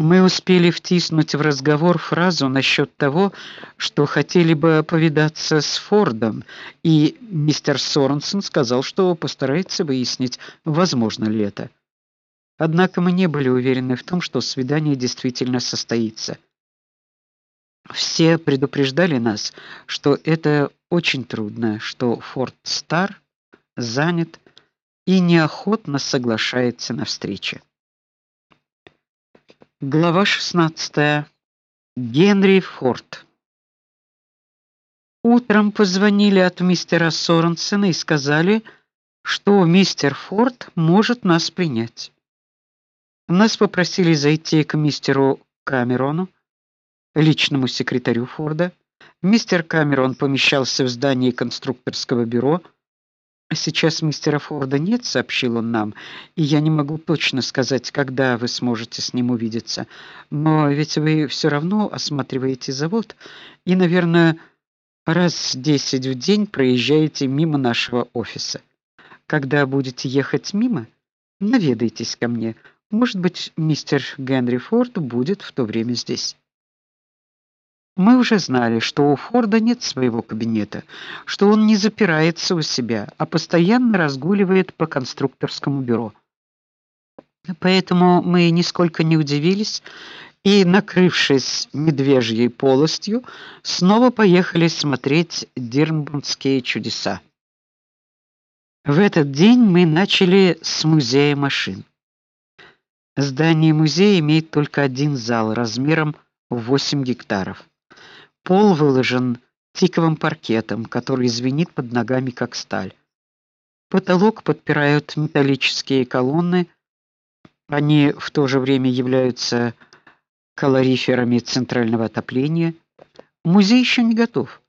Мы успели втиснуть в разговор фразу насчет того, что хотели бы повидаться с Фордом, и мистер Соренсон сказал, что постарается выяснить, возможно ли это. Однако мы не были уверены в том, что свидание действительно состоится. Все предупреждали нас, что это очень трудно, что Форд стар, занят и неохотно соглашается на встречи. Глава 16. Генри Форд. Утром позвонили от мистера Соренсена и сказали, что мистер Форд может нас принять. Нас попросили зайти к мистеру Камерону, личному секретарю Форда. Мистер Камерон помещался в здании конструкторского бюро Сейчас мистера Форда нет, сообщил он нам, и я не могу точно сказать, когда вы сможете с ним увидеться. Но ведь вы все равно осматриваете завод и, наверное, раз десять в день проезжаете мимо нашего офиса. Когда будете ехать мимо, наведайтесь ко мне. Может быть, мистер Генри Форд будет в то время здесь. Мы уже знали, что у Форда нет своего кабинета, что он не запирается у себя, а постоянно разгуливает по конструкторскому бюро. Поэтому мы нисколько не удивились и, накрывшись медвежьей полостью, снова поехали смотреть Дирнбургские чудеса. В этот день мы начали с музея машин. Здание музея имеет только один зал размером в 8 гектаров. Пол выложен тиковым паркетом, который звенит под ногами как сталь. Потолок подпирают металлические колонны. Они в то же время являются калориферами центрального отопления. Музей еще не готов,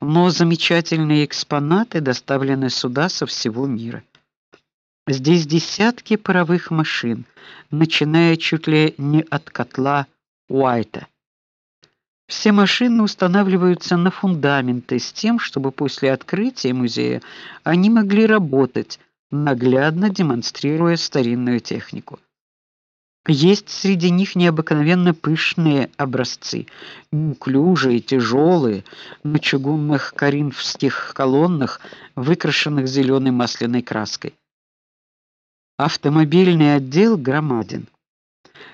но замечательные экспонаты доставлены сюда со всего мира. Здесь десятки паровых машин, начиная чуть ли не от котла Уайта. Все машины устанавливаются на фундаменты с тем, чтобы после открытия музея они могли работать, наглядно демонстрируя старинную технику. Есть среди них необыкновенно пышные образцы, неуклюжие, тяжелые, на чугунных коринфских колоннах, выкрашенных зеленой масляной краской. Автомобильный отдел громаден.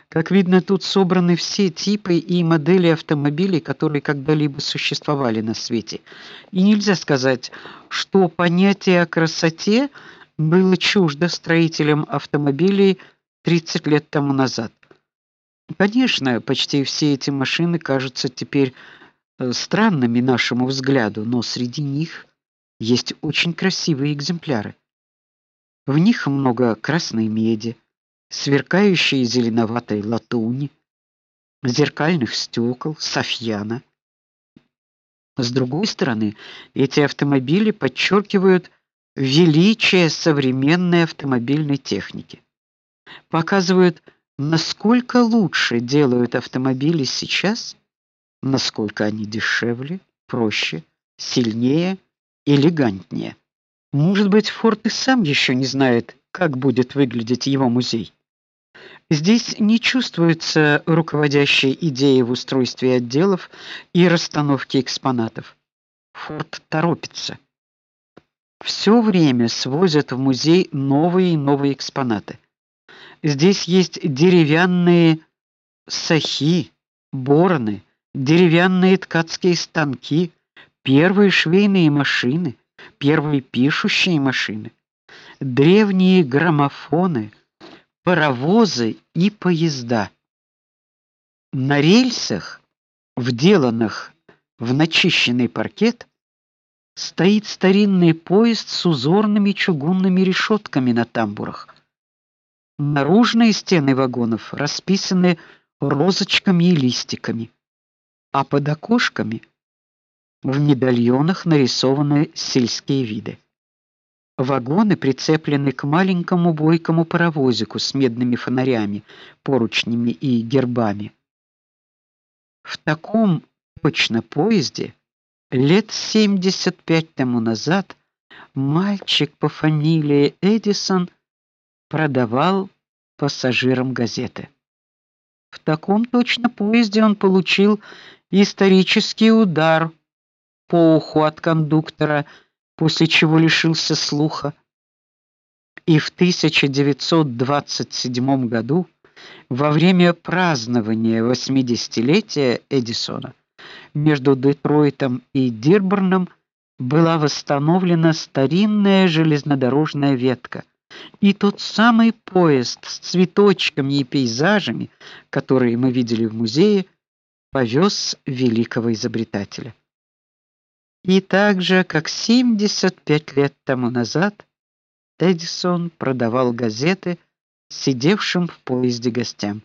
Как видно, тут собраны все типы и модели автомобилей, которые когда-либо существовали на свете. И нельзя сказать, что понятие о красоте было чуждо строителям автомобилей 30 лет тому назад. Конечно, почти все эти машины кажутся теперь э, странными нашему взгляду, но среди них есть очень красивые экземпляры. В них много красной меди, сверкающей зеленоватой латуни, зеркальных стекол, софьяна. С другой стороны, эти автомобили подчеркивают величие современной автомобильной техники. Показывают, насколько лучше делают автомобили сейчас, насколько они дешевле, проще, сильнее, элегантнее. Может быть, Форд и сам еще не знает, как будет выглядеть его музей. Здесь не чувствуется руководящей идеи в устройстве отделов и расстановке экспонатов. Форд торопится. Все время свозят в музей новые и новые экспонаты. Здесь есть деревянные сахи, бороны, деревянные ткацкие станки, первые швейные машины, первые пишущие машины, древние граммофоны, паровозы и поезда. На рельсах, вделанных в начищенный паркет, стоит старинный поезд с узорными чугунными решетками на тамбурах. Наружные стены вагонов расписаны розочками и листиками, а под окошками в медальонах нарисованы сельские виды. Вагоны прицеплены к маленькому бойкому паровозику с медными фонарями, поручнями и гербами. В таком точно поезде лет 75 тому назад мальчик по фамилии Эдисон продавал пассажирам газеты. В таком точно поезде он получил исторический удар по уху от кондуктора, после чего лишился слуха. И в 1927 году, во время празднования 80-летия Эдисона, между Детройтом и Дирборном была восстановлена старинная железнодорожная ветка. И тот самый поезд с цветочками и пейзажами, которые мы видели в музее, повез великого изобретателя. И так же, как 75 лет тому назад, Эдисон продавал газеты сидевшим в поезде гостям.